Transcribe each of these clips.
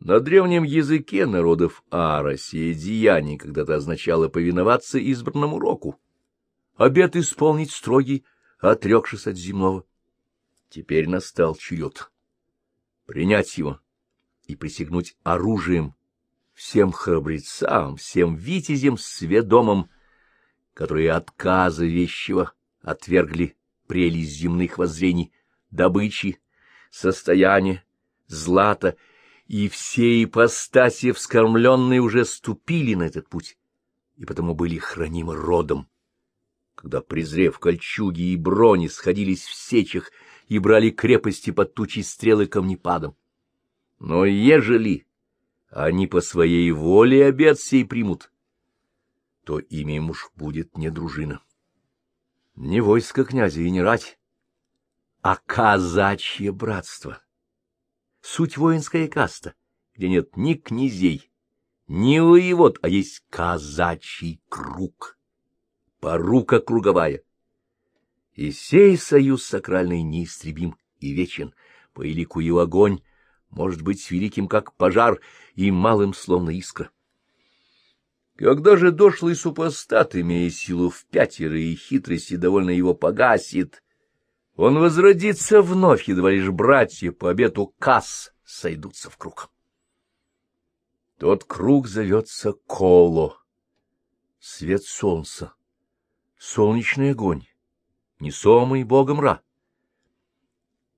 На древнем языке народов Ара сие деяние когда-то означало повиноваться избранному року, обет исполнить строгий, отрекшись от земного. Теперь настал черед принять его и присягнуть оружием всем храбрецам, всем витязям сведомым, которые отказа вещего отвергли прелесть земных воззрений, добычи, состояния, злата и все ипостаси вскормленные уже ступили на этот путь, и потому были хранимы родом. Когда, презрев кольчуги и брони, сходились в сечах и брали крепости под тучей стрелы камнепадом. Но ежели они по своей воле обед сей примут, то имя им уж будет не дружина. Не войско князя и не рать, а казачье братство суть воинская каста, где нет ни князей, ни воевод, а есть казачий круг, порука круговая. И сей союз сакральный неистребим и вечен, по элику огонь, может быть великим, как пожар, и малым, словно искра. Когда же дошлый супостат, имея силу в пятеро и хитрости довольно его погасит, он возродится вновь, едва лишь братья по обету Касс сойдутся в круг. Тот круг зовется Коло, свет солнца, солнечный огонь, несомый богом Ра.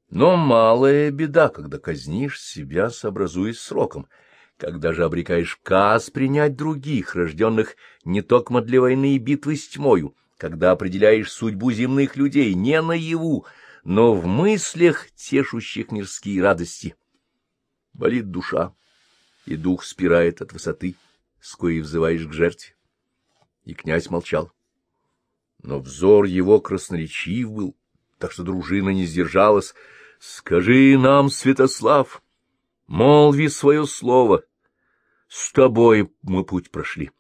Но малая беда, когда казнишь себя, сообразуясь сроком, когда же обрекаешь Кас принять других, рожденных не только для войны и битвы с тьмою, когда определяешь судьбу земных людей не наяву, но в мыслях, тешущих мирские радости. Болит душа, и дух спирает от высоты, с коей взываешь к жертве. И князь молчал. Но взор его красноречив был, так что дружина не сдержалась. — Скажи нам, Святослав, молви свое слово. С тобой мы путь прошли,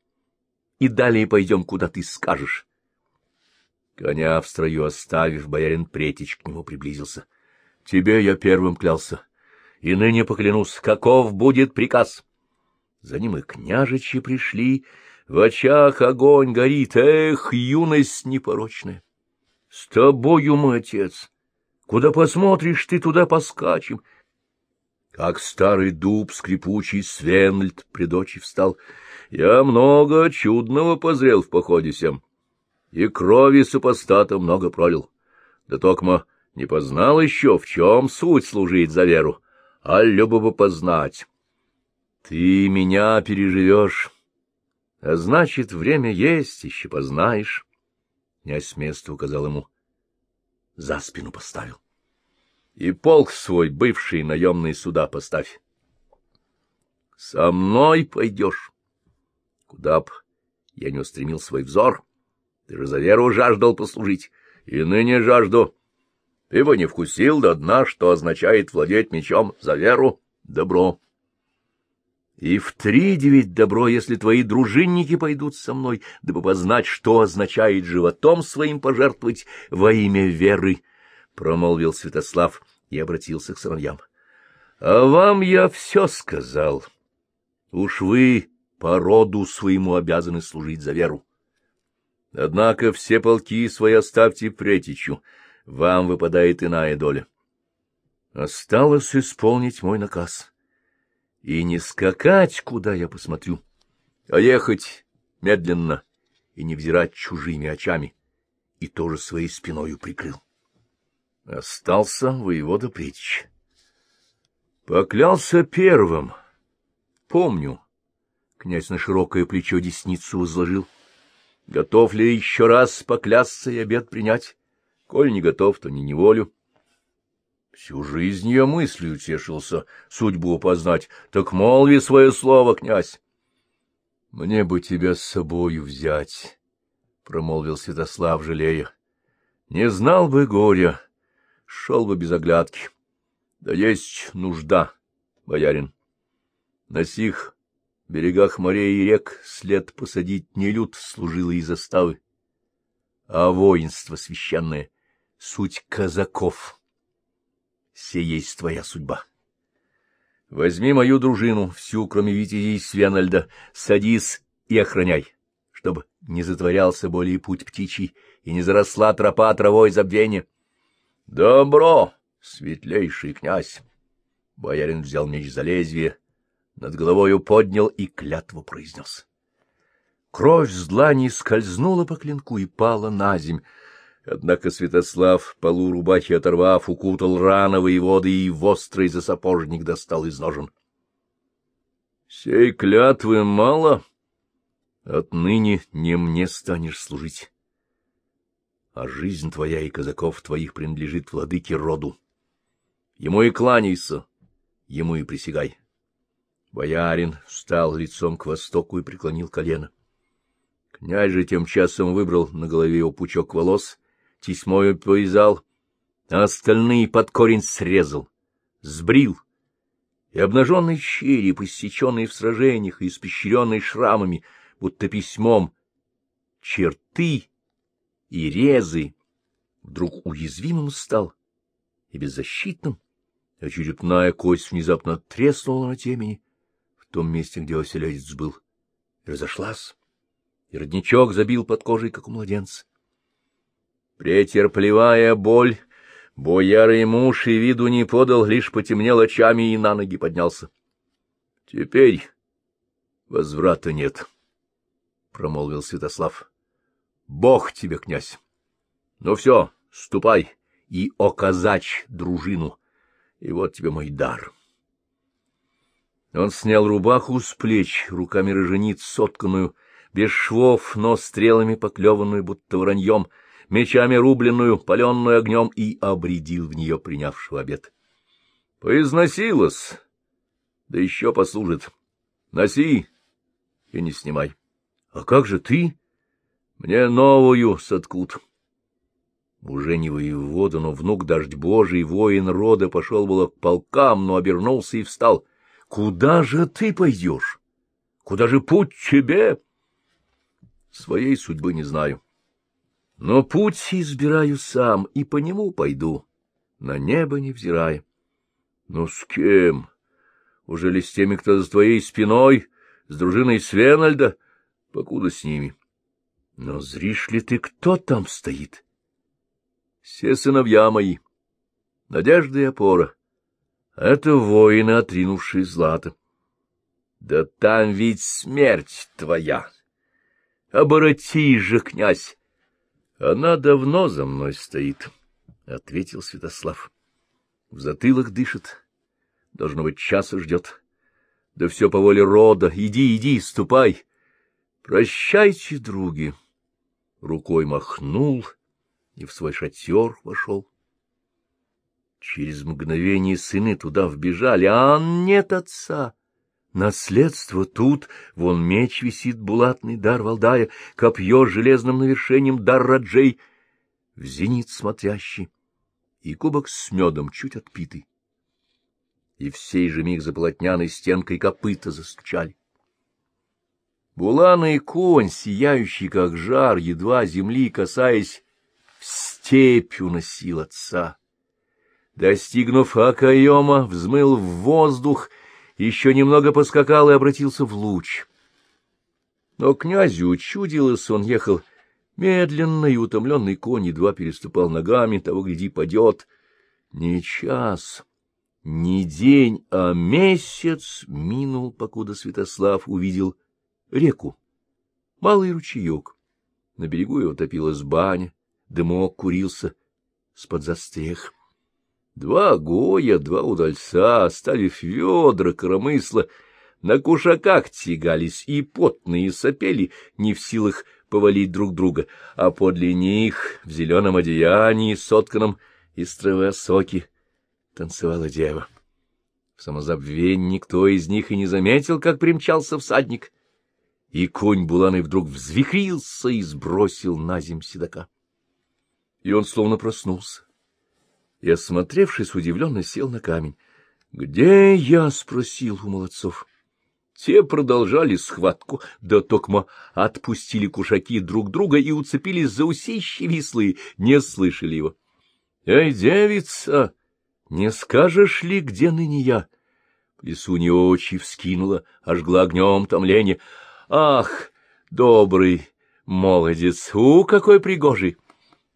и далее пойдем, куда ты скажешь. Коня в строю оставив, боярин Претич к нему приблизился. — Тебе я первым клялся, и ныне поклянусь, каков будет приказ. За ним и княжичи пришли, в очах огонь горит, эх, юность непорочная. С тобою, мой отец, куда посмотришь, ты туда поскачем. Как старый дуб скрипучий Свенльд пред очи встал, я много чудного позрел в походе сем и крови супостата много пролил. Да токмо не познал еще, в чем суть служить за веру, а любо бы познать. Ты меня переживешь, а значит, время есть, еще познаешь. Князь место указал ему, за спину поставил. И полк свой, бывший наемный суда, поставь. Со мной пойдешь. Куда б я не устремил свой взор, ты же за веру жаждал послужить, и ныне жажду. Ты не вкусил до дна, что означает владеть мечом за веру, добро. И в три девять добро, если твои дружинники пойдут со мной, дабы познать, что означает животом своим пожертвовать во имя веры, — промолвил Святослав и обратился к сыновьям. — А вам я все сказал. Уж вы по роду своему обязаны служить за веру. Однако все полки свои оставьте Претичу, вам выпадает иная доля. Осталось исполнить мой наказ. И не скакать, куда я посмотрю, а ехать медленно и не взирать чужими очами, и тоже своей спиною прикрыл. Остался воевода Претич. Поклялся первым. Помню. Князь на широкое плечо десницу возложил — Готов ли еще раз поклясться и обед принять? Коль не готов, то не неволю. Всю жизнь я мыслью тешился судьбу познать, так молви свое слово, князь. — Мне бы тебя с собою взять, — промолвил Святослав, жалея. — Не знал бы горя, шел бы без оглядки. Да есть нужда, боярин. На сих берегах морей и рек след посадить не люд служило и заставы, а воинство священное — суть казаков. Се есть твоя судьба. Возьми мою дружину, всю, кроме Витязей Свенальда, садись и охраняй, чтобы не затворялся более путь птичий и не заросла тропа травой забвения. — Добро, светлейший князь! Боярин взял меч за лезвие, над головою поднял и клятву произнес. Кровь с длани скользнула по клинку и пала на земь. Однако Святослав, полу рубахи оторвав, укутал раны воеводы и в острый засапожник достал из ножен. — Сей клятвы мало? Отныне не мне станешь служить, а жизнь твоя и казаков твоих принадлежит владыке роду. Ему и кланяйся, ему и присягай. Боярин встал лицом к востоку и преклонил колено. Князь же тем часом выбрал на голове его пучок волос, тесьмою повязал, а остальные под корень срезал, сбрил, и обнаженный череп, иссеченный в сражениях и испещренный шрамами, будто письмом, черты и резы, вдруг уязвимым стал и беззащитным, а черепная кость внезапно треснула на темени, том месте, где оселедец был, и разошлась, и родничок забил под кожей, как у младенца. Претерпливая боль, боярый муж и виду не подал, лишь потемнел очами и на ноги поднялся. — Теперь возврата нет, — промолвил Святослав. — Бог тебе, князь! Ну все, ступай и оказать дружину, и вот тебе мой дар. — он снял рубаху с плеч, руками рожениц сотканную, без швов, но стрелами поклеванную, будто враньем, мечами рубленную, паленную огнем, и обредил в нее принявшего обед. Поизносилась, да еще послужит. Носи и не снимай. А как же ты? Мне новую соткут. Уже не воевода, но внук дождь божий, воин рода, пошел было к полкам, но обернулся и встал — Куда же ты пойдешь? Куда же путь тебе? Своей судьбы не знаю. Но путь избираю сам, и по нему пойду, на небо не взирая. Но с кем? Уже ли с теми, кто за твоей спиной, с дружиной Свенальда? Покуда с ними. Но зришь ли ты, кто там стоит? Все сыновья мои, надежда и опора — это воины, отринувшие злато. Да там ведь смерть твоя. Оборотись же, князь. Она давно за мной стоит, — ответил Святослав. В затылок дышит, должно быть, часа ждет. Да все по воле рода. Иди, иди, ступай. Прощайте, други. Рукой махнул и в свой шатер вошел. Через мгновение сыны туда вбежали, а нет отца. Наследство тут, вон меч висит, булатный дар Валдая, копье с железным навершением, дар Раджей, в зенит смотрящий, и кубок с медом чуть отпитый. И в сей же миг за полотняной стенкой копыта застучали. Буланый конь, сияющий как жар, едва земли касаясь, в степь уносил отца. Достигнув окоема, взмыл в воздух, еще немного поскакал и обратился в луч. Но князю чудилось, он ехал медленно, и утомленный конь едва переступал ногами, того, гляди, падет. Не час, не день, а месяц минул, покуда Святослав увидел реку, малый ручеек. На берегу его топилась баня, дымок курился с-под застрех. Два гоя, два удальца, оставив ведра, коромысла, на кушаках тягались и потные сопели, не в силах повалить друг друга, а подле них, в зеленом одеянии, сотканном из травы соки, танцевала дева. В самозабвении никто из них и не заметил, как примчался всадник, и конь Буланы вдруг взвихрился и сбросил на земь седока. И он словно проснулся и, осмотревшись, удивленно сел на камень. — Где я? — спросил у молодцов. Те продолжали схватку, да токмо отпустили кушаки друг друга и уцепились за усищи вислые, не слышали его. — Эй, девица, не скажешь ли, где ныне я? Плесунья очи вскинула, ожгла огнем томление. Ах, добрый молодец, у, какой пригожий!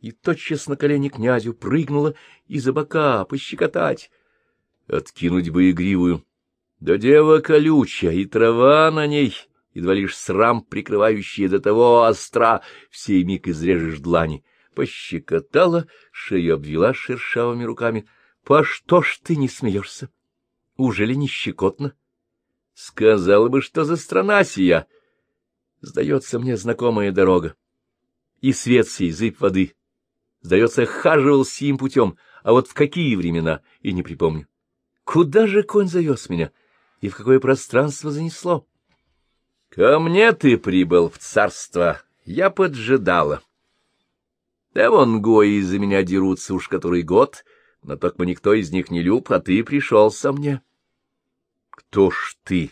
И тотчас на колени князю прыгнула из-за бока пощекотать. Откинуть бы игривую. Да дева колючая, и трава на ней, едва лишь срам, прикрывающий до того остра, в сей миг изрежешь длани. Пощекотала, шею обвела шершавыми руками. — По что ж ты не смеешься? Ужели не щекотно? Сказала бы, что за страна сия. Сдается мне знакомая дорога. И свет сей, зыб воды. Сдается, хаживал сим путем, а вот в какие времена, и не припомню. Куда же конь завез меня, и в какое пространство занесло? Ко мне ты прибыл в царство, я поджидала. Да вон гои из-за меня дерутся уж который год, но только никто из них не люб, а ты пришел со мне. Кто ж ты?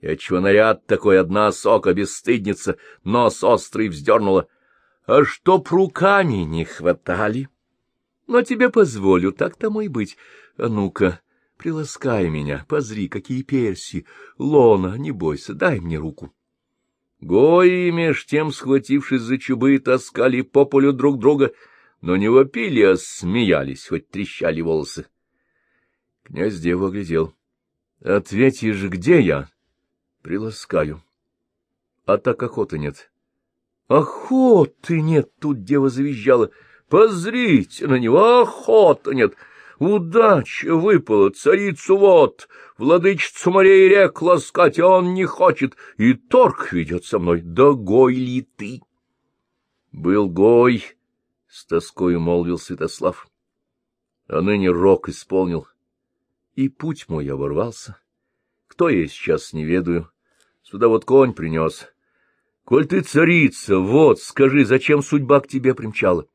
И отчего наряд такой одна сока бесстыдница, нос острый вздернула? А чтоб руками не хватали? Но тебе позволю, так тому и быть. А ну-ка, приласкай меня, позри, какие перси. Лона, не бойся, дай мне руку. Гои, меж тем, схватившись за чубы, таскали по полю друг друга, но не вопили, а смеялись, хоть трещали волосы. Князь деву оглядел. — Ответишь, где я? — Приласкаю. — А так охоты нет. — Охоты нет! — тут дева завизжала. — Позрите на него, охоты нет! Удача выпала, царицу вот, владычицу морей рек ласкать, а он не хочет, и торг ведет со мной. Да гой ли ты? Был гой, — с тоскою молвил Святослав. А ныне рок исполнил и путь мой оборвался. Кто я сейчас, не ведаю. Сюда вот конь принес. Коль ты царица, вот, скажи, зачем судьба к тебе примчала?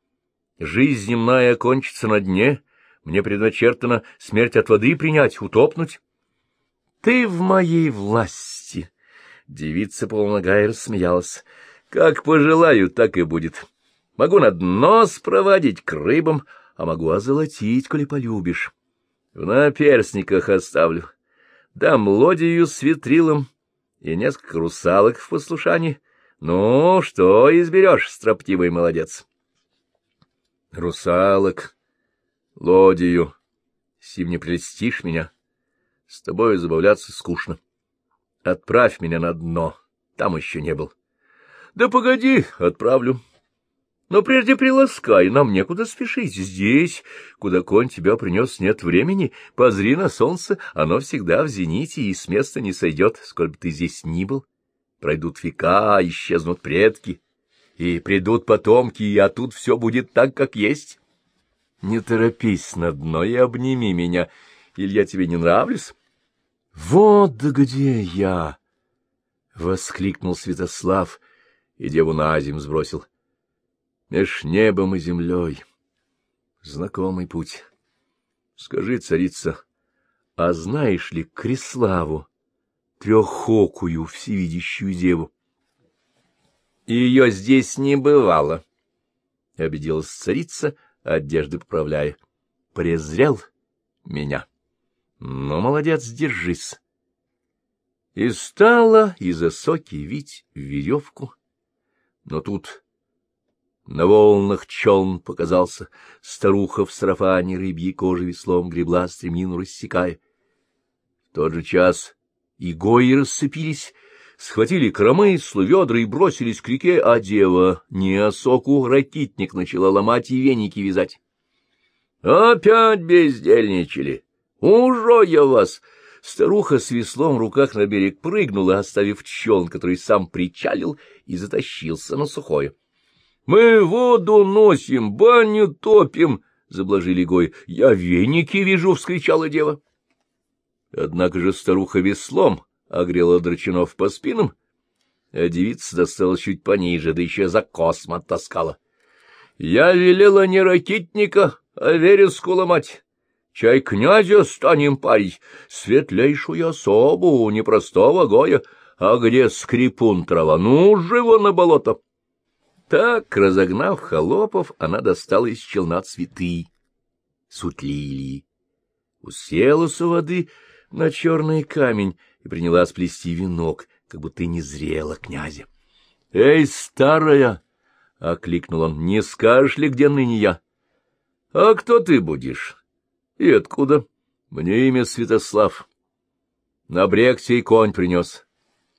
Жизнь земная кончится на дне, мне предначертано смерть от воды принять, утопнуть. Ты в моей власти. Девица полногая рассмеялась. Как пожелаю, так и будет. Могу на дно спроводить к рыбам, а могу озолотить, коли полюбишь. В наперсниках оставлю. Дам лодию с ветрилом и несколько русалок в послушании. Ну, что изберешь, строптивый молодец? Русалок, лодию. Сим не прельстишь меня. С тобой забавляться скучно. Отправь меня на дно, там еще не был. Да погоди, отправлю. Но прежде приласкай, нам некуда спешить. Здесь, куда конь тебя принес, нет времени. Позри на солнце, оно всегда в зените и с места не сойдет, сколь бы ты здесь ни был. Пройдут века, исчезнут предки, и придут потомки, а тут все будет так, как есть. Не торопись на дно и обними меня, или я тебе не нравлюсь. — Вот где я! — воскликнул Святослав и деву на земь сбросил. — меж небом и землей. Знакомый путь. Скажи, царица, а знаешь ли Креславу, трехокую всевидящую деву? Ее здесь не бывало, — обиделась царица, одежды поправляя. Презрел меня. Ну, молодец, держись. И стала из осоки вить веревку, но тут на волнах челн показался, старуха в сарафане рыбьей кожи веслом гребла, стремнину рассекая. В тот же час и гои рассыпились, схватили кромы, ведра и бросились к реке, а дева, не осоку, ракитник начала ломать и веники вязать. — Опять бездельничали! Ужо я вас! Старуха с веслом в руках на берег прыгнула, оставив челн, который сам причалил и затащился на сухое. — Мы воду носим, баню топим, — заблажили Гой. — Я веники вижу, — вскричала дева. Однако же старуха веслом огрела драчунов по спинам, а девица достала чуть пониже, да еще за космо таскала. Я велела не ракитника, а вереску ломать. Чай князя станем парить, светлейшую особу, непростого Гоя, а где скрипун трава, ну, живо на болото. Так, разогнав холопов, она достала из челна цветы, суть лилии. Уселась у воды, на черный камень и приняла сплести венок, как будто не зрела князя. — Эй, старая! — окликнул он. — Не скажешь ли, где ныне я? — А кто ты будешь? — И откуда? — Мне имя Святослав. На брег сей конь принес.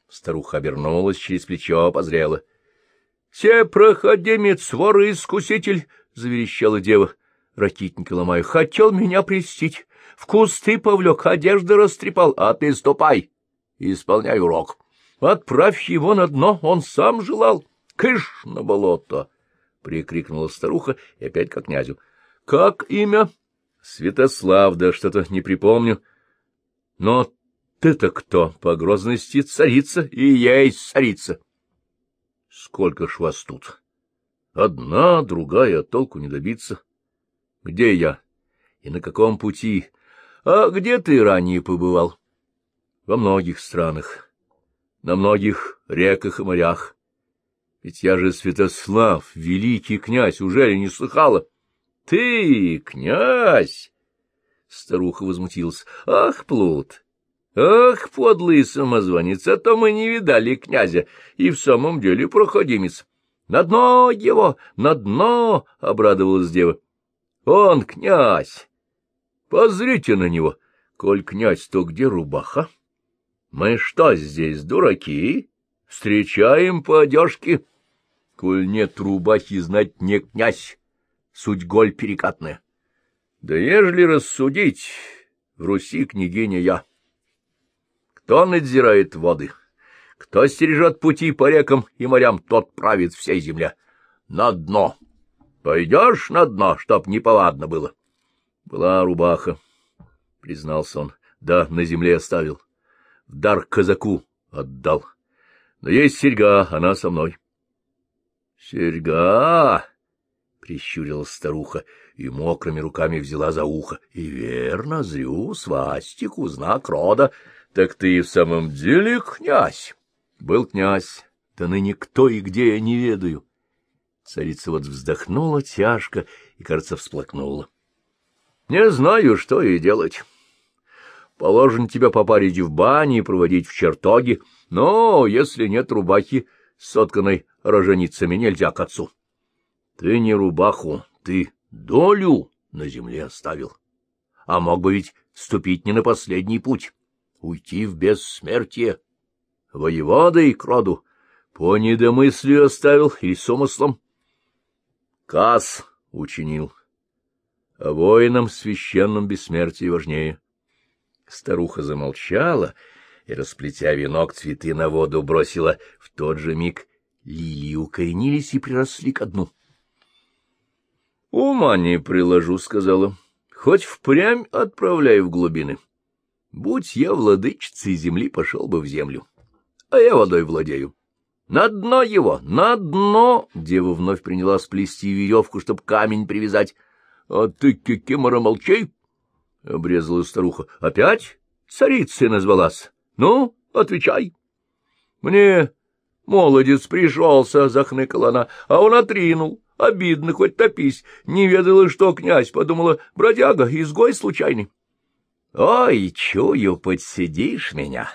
Старуха обернулась через плечо, позрела. — Се проходимец, вор и искуситель! — заверещала дева. Ракитники ломая. — Хотел меня престить. В кусты повлек, одежды растрепал, а ты ступай. Исполняй урок. Отправь его на дно, он сам желал. Кыш на болото! — прикрикнула старуха и опять к князю. — Как имя? — Святослав, да что-то не припомню. — Но ты-то кто? По грозности царица, и я есть царица. Сколько ж вас тут? Одна, другая, толку не добиться. Где я? И на каком пути? А где ты ранее побывал? Во многих странах, на многих реках и морях. Ведь я же Святослав, великий князь, уже ли не слыхала? Ты, князь! Старуха возмутилась. Ах, плут! Ах, подлый самозванец, а то мы не видали князя, и в самом деле проходимец. На дно его, на дно, — обрадовалась дева. Он князь. Позрите на него. Коль князь, то где рубаха? Мы что здесь, дураки? Встречаем по одежке. Коль нет рубахи, знать не князь. Суть голь перекатная. Да ежели рассудить, в Руси княгиня я. Кто надзирает воды? Кто стережет пути по рекам и морям, тот правит всей земле. На дно. Пойдешь на дно, чтоб неповадно было. Была рубаха, — признался он. Да, на земле оставил. В дар казаку отдал. Но есть серьга, она со мной. — Серьга! — прищурилась старуха и мокрыми руками взяла за ухо. — И верно, зрю, свастику, знак рода. Так ты и в самом деле князь? Был князь, да ныне кто и где я не ведаю. Царица вот вздохнула тяжко и, кажется, всплакнула. Не знаю, что и делать. Положено тебя попарить в бане и проводить в чертоги, но если нет рубахи, сотканной роженицами, нельзя к отцу. Ты не рубаху, ты долю на земле оставил. А мог бы ведь ступить не на последний путь уйти в бессмертие. Воеводой к роду по недомыслию оставил и с умыслом. Кас учинил, а воинам священном бессмертии важнее. Старуха замолчала и, расплетя венок, цветы на воду бросила. В тот же миг лилии укоренились и приросли ко дну. — Ума не приложу, — сказала, — хоть впрямь отправляй в глубины. — Будь я владычицей земли, пошел бы в землю. А я водой владею. На дно его, на дно! Дева вновь приняла сплести веревку, чтоб камень привязать. — А ты, кикимора, молчи! — обрезала старуха. — Опять царицей назвалась? Ну, отвечай. — Мне молодец пришелся, — захныкала она, — а он отринул. Обидно, хоть топись. Не ведала, что князь, подумала, бродяга, изгой случайный. Ой, чую, подсидишь меня.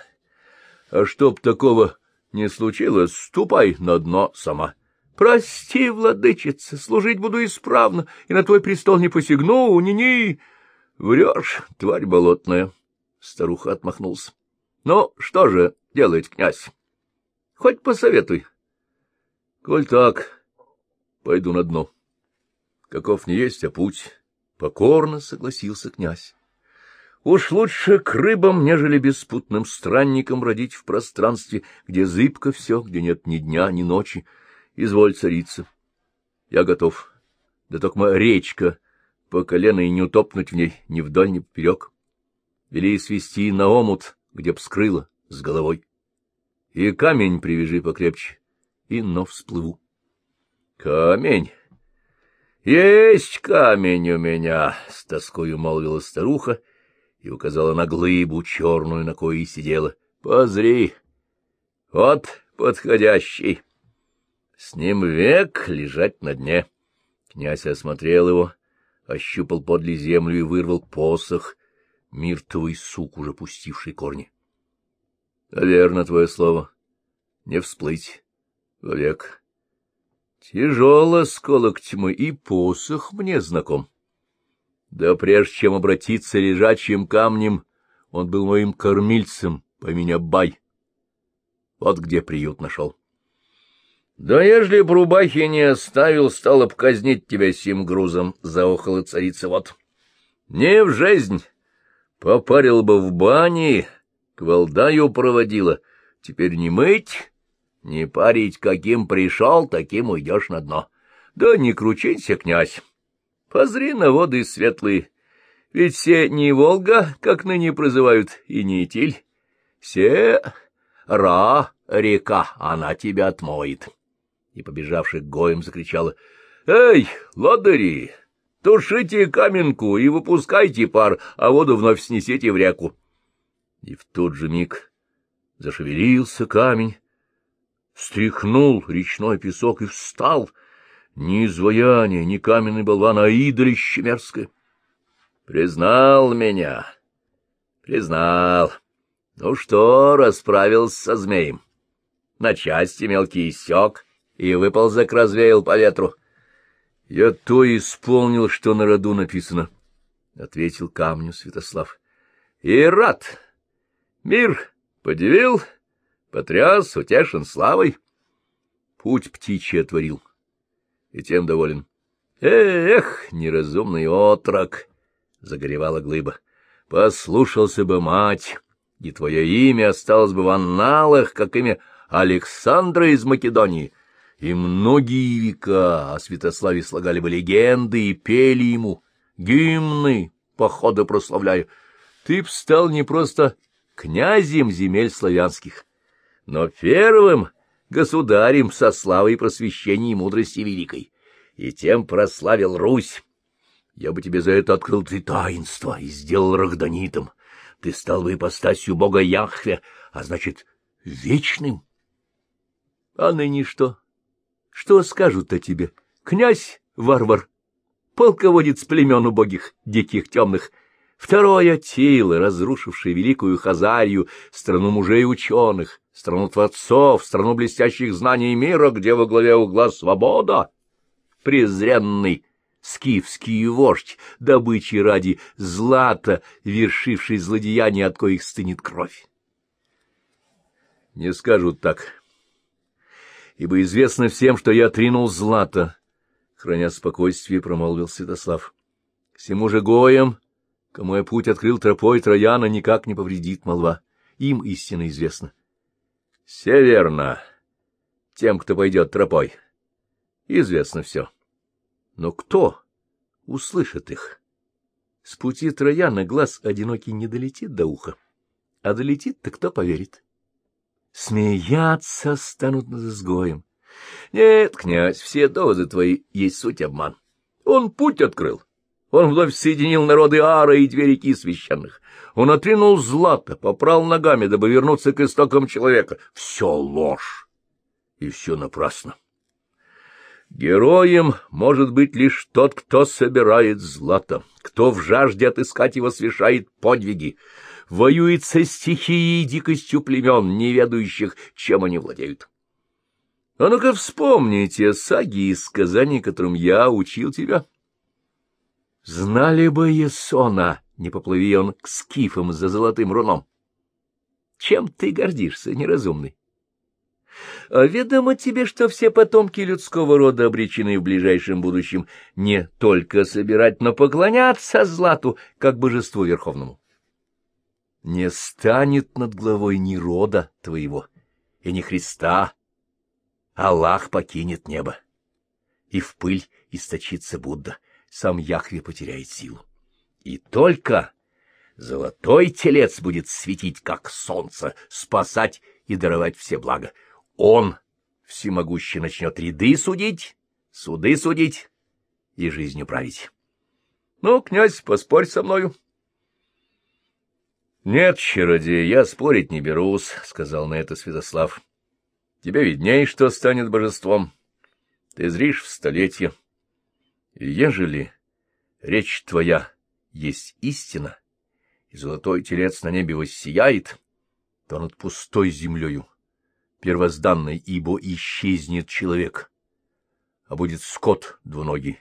А чтоб такого не случилось, ступай на дно сама. Прости, владычица, служить буду исправно, и на твой престол не посягну, ни-ни. Врешь, тварь болотная. Старуха отмахнулся. Ну, что же делает князь? Хоть посоветуй. Коль так, пойду на дно. Каков не есть, а путь. Покорно согласился князь. Уж лучше к рыбам, нежели беспутным странникам родить в пространстве, где зыбко все, где нет ни дня, ни ночи. Изволь, царица. Я готов. Да только речка по колено и не утопнуть в ней ни вдоль, ни поперек. Вели свести на омут, где б скрыла с головой. И камень привяжи покрепче, и но всплыву. Камень! Есть камень у меня, — с тоскою молвила старуха, — и указала на глыбу черную, на коей сидела. — Позри! Вот подходящий! С ним век лежать на дне. Князь осмотрел его, ощупал подле землю и вырвал посох. миртовый сук, уже пустивший корни. — верно твое слово. Не всплыть. Вовек. Тяжело сколок тьмы, и посох мне знаком. Да прежде чем обратиться лежачим камнем, он был моим кормильцем по имени Бай. Вот где приют нашел. Да ежели б рубахи не оставил, стало б казнить тебя сим грузом, — заохала царица вот. Не в жизнь. Попарил бы в бане, к Валдаю проводила. Теперь не мыть, не парить, каким пришел, таким уйдешь на дно. Да не кручинься, князь. Позри на воды светлые. Ведь все не Волга, как ныне прозывают, и не Итиль. Все Ра, река, она тебя отмоет. И, побежавший к гоем, закричала. — Эй, лодыри, тушите каменку и выпускайте пар, а воду вновь снесите в реку. И в тот же миг зашевелился камень, стряхнул речной песок и встал. Ни изваяние, ни каменный болван, а идолище мерзкое. Признал меня, признал. Ну что, расправился со змеем. На части мелкий сёк и выползок развеял по ветру. — Я то исполнил, что на роду написано, — ответил камню Святослав. — И рад. Мир подивил, потряс, утешен славой. Путь птичий отворил, и тем доволен. — Эх, неразумный отрок! — загоревала глыба. — Послушался бы мать! и твое имя осталось бы в анналах, как имя Александра из Македонии, и многие века о Святославе слагали бы легенды и пели ему, гимны, походы прославляя. Ты б стал не просто князем земель славянских, но первым государем со славой просвещения и мудрости великой, и тем прославил Русь. Я бы тебе за это открыл три таинства и сделал рахданитом ты стал бы ипостасью бога Яхве, а значит, вечным. А ныне что? Что скажут о тебе? Князь-варвар, полководец племен убогих, диких, темных, второе тело, разрушившее великую Хазарию, страну мужей ученых, страну творцов, страну блестящих знаний мира, где во главе угла свобода, презренный, скифский вождь, добычи ради злата, вершивший злодеяния, от коих стынет кровь. Не скажут так, ибо известно всем, что я тринул злато, — храня спокойствие, промолвил Святослав. — Всему же гоям, кому я путь открыл тропой Трояна, никак не повредит молва. Им истина известна. — Все верно. Тем, кто пойдет тропой, известно все. — но кто услышит их? С пути Трояна глаз одинокий не долетит до уха, а долетит-то кто поверит? Смеяться станут над изгоем. Нет, князь, все доводы твои есть суть обман. Он путь открыл. Он вновь соединил народы Ара и две реки священных. Он отринул злато, попрал ногами, дабы вернуться к истокам человека. Все ложь. И все напрасно. Героем может быть лишь тот, кто собирает злато, кто в жажде отыскать его совершает подвиги, воюет со стихией и дикостью племен, не ведающих, чем они владеют. А ну-ка вспомните саги и сказания, которым я учил тебя. Знали бы Есона, не поплыви он к скифам за золотым руном. Чем ты гордишься, неразумный? А ведомо тебе, что все потомки людского рода обречены в ближайшем будущем не только собирать, но поклоняться злату, как божеству верховному. Не станет над главой ни рода твоего, и ни Христа. Аллах покинет небо, и в пыль источится Будда, сам Яхве потеряет силу. И только золотой телец будет светить, как солнце, спасать и даровать все блага он, всемогущий, начнет ряды судить, суды судить и жизнью править. Ну, князь, поспорь со мною. — Нет, чародей, я спорить не берусь, — сказал на это Святослав. — Тебе видней, что станет божеством. Ты зришь в столетие. И ежели речь твоя есть истина, и золотой телец на небе воссияет, то над пустой землею, первозданной, ибо исчезнет человек, а будет скот двуногий,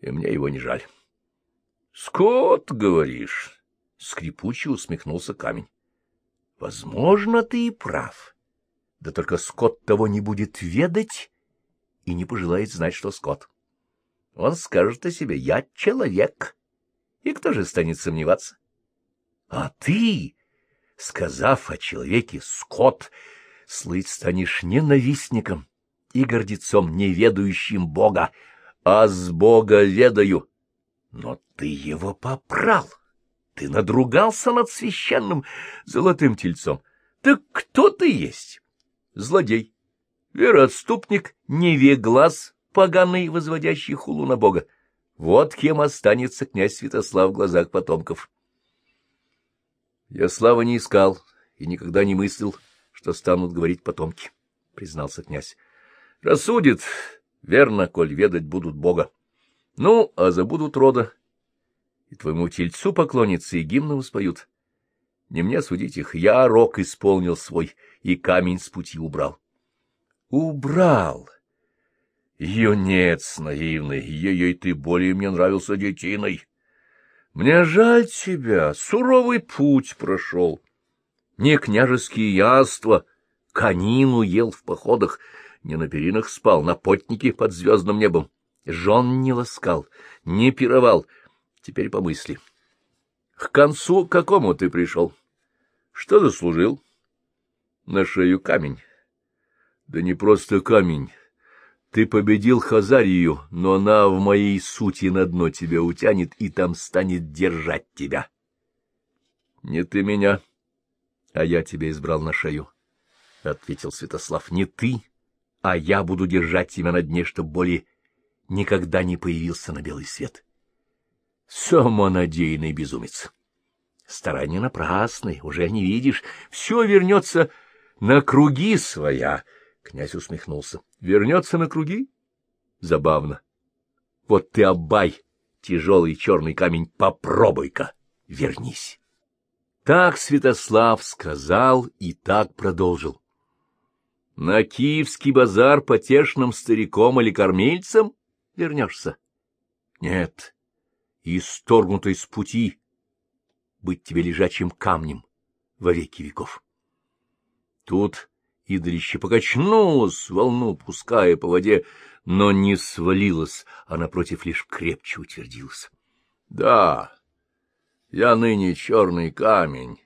и мне его не жаль. — Скот, говоришь? — скрипуче усмехнулся камень. — Возможно, ты и прав. Да только скот того не будет ведать и не пожелает знать, что скот. Он скажет о себе «я человек». И кто же станет сомневаться? А ты, сказав о человеке «скот», слыть станешь ненавистником и гордецом, неведающим Бога, а с Бога ведаю. Но ты его попрал, ты надругался над священным золотым тельцом. Так кто ты есть? Злодей, вероотступник, невеглаз, поганый, возводящий хулу на Бога. Вот кем останется князь Святослав в глазах потомков. Я славы не искал и никогда не мыслил, что станут говорить потомки, — признался князь. Рассудит, верно, коль ведать будут Бога. Ну, а забудут рода, и твоему тельцу поклонятся и гимны воспоют. Не мне судить их, я рок исполнил свой и камень с пути убрал. Убрал! Юнец наивный, ей-ей ты более мне нравился детиной. Мне жаль тебя, суровый путь прошел. Не княжеские яства, конину ел в походах, не на перинах спал, на потнике под звездным небом. Жен не ласкал, не пировал. Теперь помысли. К концу какому ты пришел? Что заслужил? На шею камень. Да не просто камень, ты победил Хазарию, но она в моей сути на дно тебя утянет и там станет держать тебя. Не ты меня, а я тебя избрал на шею, — ответил Святослав. Не ты, а я буду держать тебя на дне, чтоб более никогда не появился на белый свет. Самонадеянный безумец. Старания напрасны, уже не видишь, все вернется на круги своя, — Князь усмехнулся. — Вернется на круги? Забавно. Вот ты, Абай, тяжелый черный камень, попробуй-ка, вернись. Так Святослав сказал и так продолжил. На Киевский базар потешным стариком или кормильцем вернешься? Нет, исторгнутой с пути, быть тебе лежачим камнем во веки веков. Тут Идолище покачнулось, волну пуская по воде, но не свалилось, а, напротив, лишь крепче утвердилось. — Да, я ныне черный камень,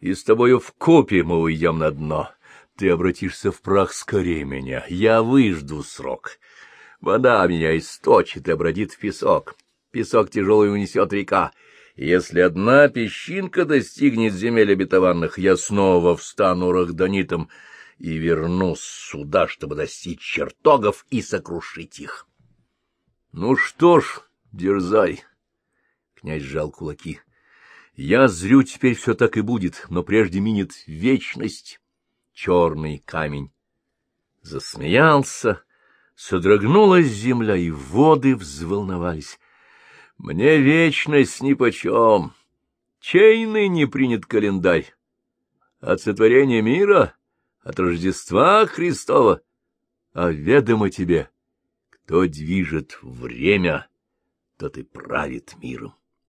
и с тобою в купе мы уйдем на дно. Ты обратишься в прах скорее меня, я выжду срок. Вода меня источит и обратит в песок. Песок тяжелый унесет река. Если одна песчинка достигнет земель обетованных, я снова встану рахданитом, — и вернусь сюда, чтобы достичь чертогов и сокрушить их. — Ну что ж, дерзай, — князь сжал кулаки. — Я зрю, теперь все так и будет, но прежде минет вечность. Черный камень засмеялся, содрогнулась земля, и воды взволновались. Мне вечность нипочем. Чей ныне принят календарь? От сотворения мира от Рождества Христова, а ведомо тебе, кто движет время, тот и правит миром.